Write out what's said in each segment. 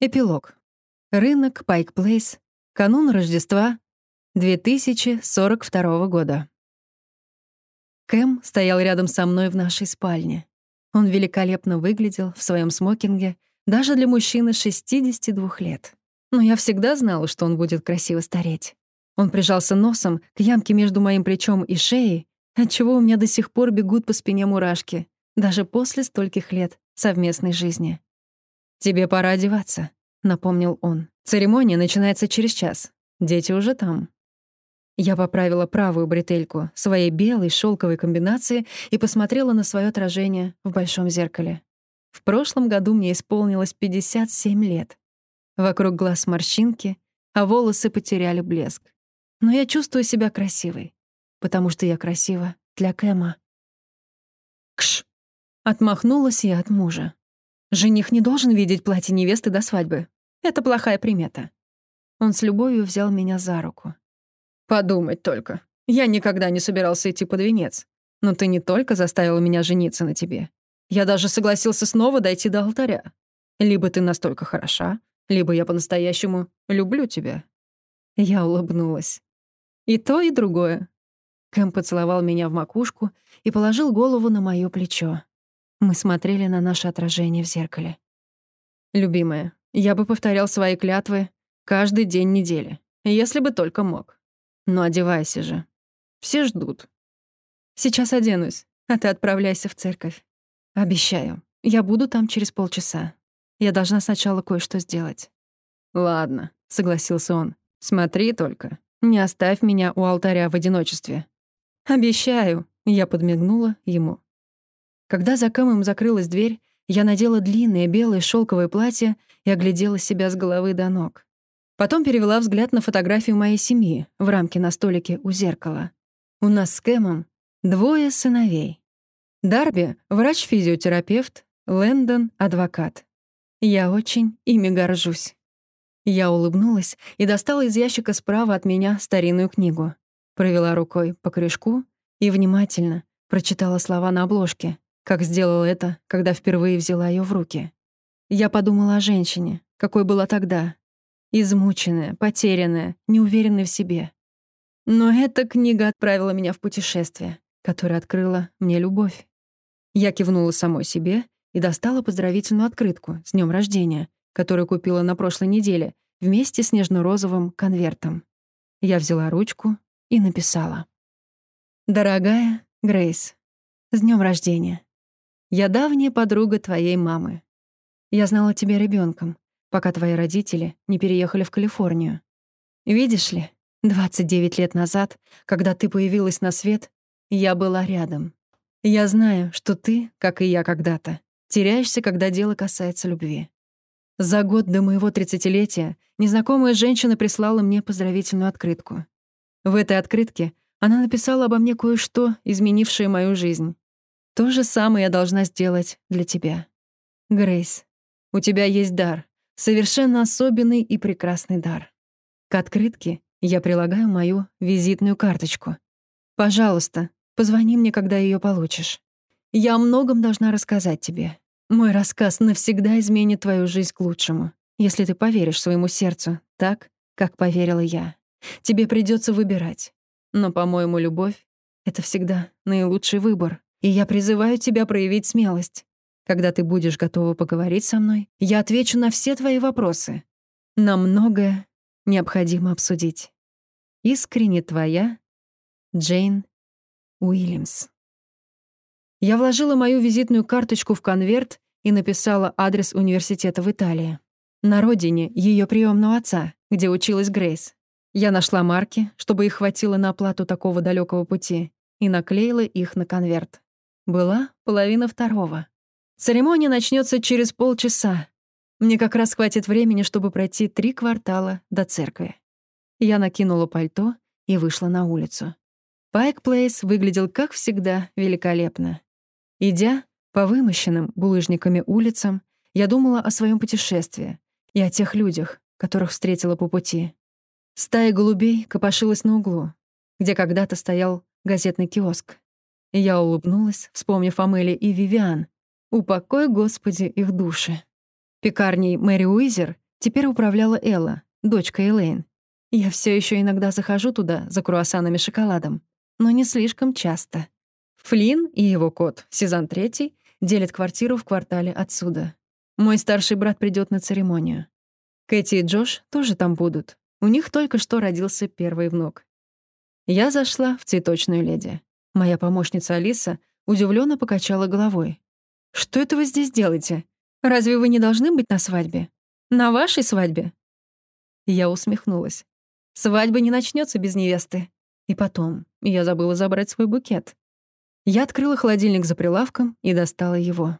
Эпилог. Рынок Пайк Плейс. Канун Рождества 2042 года. Кэм стоял рядом со мной в нашей спальне. Он великолепно выглядел в своем смокинге, даже для мужчины 62 лет. Но я всегда знала, что он будет красиво стареть. Он прижался носом к ямке между моим плечом и шеей, отчего у меня до сих пор бегут по спине мурашки, даже после стольких лет совместной жизни. «Тебе пора одеваться», — напомнил он. «Церемония начинается через час. Дети уже там». Я поправила правую бретельку своей белой шелковой комбинации и посмотрела на свое отражение в большом зеркале. В прошлом году мне исполнилось 57 лет. Вокруг глаз морщинки, а волосы потеряли блеск. Но я чувствую себя красивой, потому что я красива для Кэма. Кш! Отмахнулась я от мужа. Жених не должен видеть платье невесты до свадьбы. Это плохая примета. Он с любовью взял меня за руку. Подумать только. Я никогда не собирался идти под венец. Но ты не только заставила меня жениться на тебе. Я даже согласился снова дойти до алтаря. Либо ты настолько хороша, либо я по-настоящему люблю тебя». Я улыбнулась. И то, и другое. Кэм поцеловал меня в макушку и положил голову на моё плечо. Мы смотрели на наше отражение в зеркале. «Любимая, я бы повторял свои клятвы каждый день недели, если бы только мог. Но одевайся же. Все ждут. Сейчас оденусь, а ты отправляйся в церковь. Обещаю, я буду там через полчаса. Я должна сначала кое-что сделать. Ладно, согласился он. Смотри только, не оставь меня у алтаря в одиночестве. Обещаю, я подмигнула ему. Когда за Кэмом закрылась дверь, я надела длинное белое шелковое платье и оглядела себя с головы до ног. Потом перевела взгляд на фотографию моей семьи в рамке на столике у зеркала. У нас с Кэмом двое сыновей. Дарби — врач-физиотерапевт, Лэндон — адвокат. Я очень ими горжусь. Я улыбнулась и достала из ящика справа от меня старинную книгу. Провела рукой по крышку и внимательно прочитала слова на обложке, как сделала это, когда впервые взяла ее в руки. Я подумала о женщине, какой была тогда, измученная, потерянная, неуверенная в себе. Но эта книга отправила меня в путешествие, которое открыло мне любовь. Я кивнула самой себе и достала поздравительную открытку с днем рождения, которую купила на прошлой неделе, вместе с нежно-розовым конвертом. Я взяла ручку и написала. «Дорогая Грейс, с днем рождения. Я давняя подруга твоей мамы. Я знала тебя ребенком, пока твои родители не переехали в Калифорнию. Видишь ли, 29 лет назад, когда ты появилась на свет, я была рядом. Я знаю, что ты, как и я когда-то, теряешься, когда дело касается любви. За год до моего тридцатилетия незнакомая женщина прислала мне поздравительную открытку. В этой открытке она написала обо мне кое-что, изменившее мою жизнь. То же самое я должна сделать для тебя. Грейс, у тебя есть дар, Совершенно особенный и прекрасный дар. К открытке я прилагаю мою визитную карточку. Пожалуйста, позвони мне, когда ее получишь. Я о многом должна рассказать тебе. Мой рассказ навсегда изменит твою жизнь к лучшему, если ты поверишь своему сердцу так, как поверила я. Тебе придется выбирать. Но, по-моему, любовь — это всегда наилучший выбор. И я призываю тебя проявить смелость. Когда ты будешь готова поговорить со мной, я отвечу на все твои вопросы. Нам многое необходимо обсудить. Искренне твоя, Джейн Уильямс. Я вложила мою визитную карточку в конверт и написала адрес университета в Италии. На родине ее приемного отца, где училась Грейс. Я нашла марки, чтобы их хватило на оплату такого далекого пути, и наклеила их на конверт. Была половина второго. Церемония начнется через полчаса. Мне как раз хватит времени, чтобы пройти три квартала до церкви. Я накинула пальто и вышла на улицу. Пайк Плейс выглядел, как всегда, великолепно. Идя по вымощенным булыжниками улицам, я думала о своем путешествии и о тех людях, которых встретила по пути. Стая голубей копошилась на углу, где когда-то стоял газетный киоск. Я улыбнулась, вспомнив Мэле и Вивиан, Упокой, Господи, их души. Пекарней Мэри Уизер Теперь управляла Элла, дочка Элейн. Я все еще иногда захожу туда за круассанами шоколадом, но не слишком часто. Флинн и его кот, Сезанн Третий, делят квартиру в квартале отсюда. Мой старший брат придет на церемонию. Кэти и Джош тоже там будут. У них только что родился первый внук. Я зашла в цветочную леди. Моя помощница Алиса удивленно покачала головой. «Что это вы здесь делаете? Разве вы не должны быть на свадьбе? На вашей свадьбе?» Я усмехнулась. «Свадьба не начнется без невесты. И потом, я забыла забрать свой букет». Я открыла холодильник за прилавком и достала его.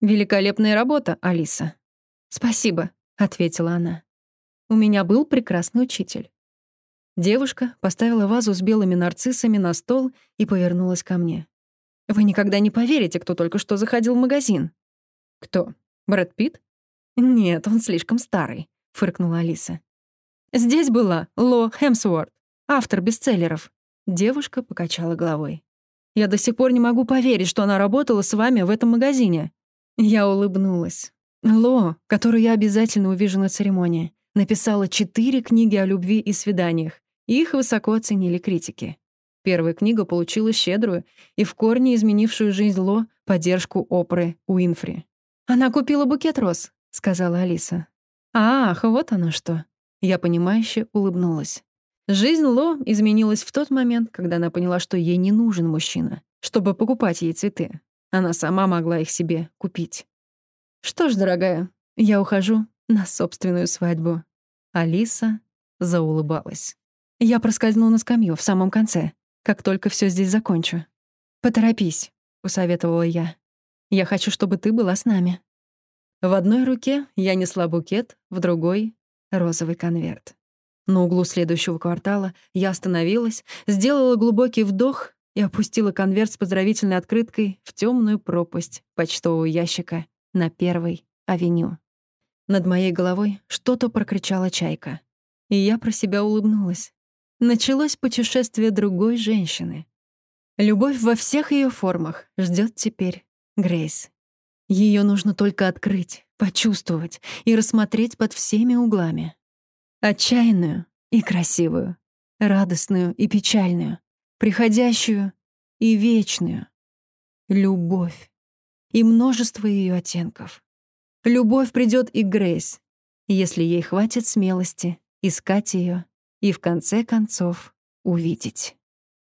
«Великолепная работа, Алиса». «Спасибо», — ответила она. «У меня был прекрасный учитель». Девушка поставила вазу с белыми нарциссами на стол и повернулась ко мне. «Вы никогда не поверите, кто только что заходил в магазин». «Кто? Брэд Питт?» «Нет, он слишком старый», — фыркнула Алиса. «Здесь была Ло Хемсворт, автор бестселлеров». Девушка покачала головой. «Я до сих пор не могу поверить, что она работала с вами в этом магазине». Я улыбнулась. Ло, которую я обязательно увижу на церемонии, написала четыре книги о любви и свиданиях. Их высоко оценили критики. Первая книга получила щедрую и в корне изменившую жизнь Ло поддержку Опры Уинфри. «Она купила букет роз», — сказала Алиса. «Ах, вот оно что». Я понимающе улыбнулась. Жизнь Ло изменилась в тот момент, когда она поняла, что ей не нужен мужчина, чтобы покупать ей цветы. Она сама могла их себе купить. «Что ж, дорогая, я ухожу на собственную свадьбу». Алиса заулыбалась. Я проскользну на скамью в самом конце, как только все здесь закончу. «Поторопись», — посоветовала я. «Я хочу, чтобы ты была с нами». В одной руке я несла букет, в другой — розовый конверт. На углу следующего квартала я остановилась, сделала глубокий вдох и опустила конверт с поздравительной открыткой в темную пропасть почтового ящика на первой авеню. Над моей головой что-то прокричала чайка, и я про себя улыбнулась. Началось путешествие другой женщины. Любовь во всех ее формах ждет теперь Грейс. Ее нужно только открыть, почувствовать и рассмотреть под всеми углами. Отчаянную и красивую, радостную и печальную, приходящую и вечную. Любовь. И множество ее оттенков. Любовь придет и Грейс, если ей хватит смелости искать ее и в конце концов увидеть.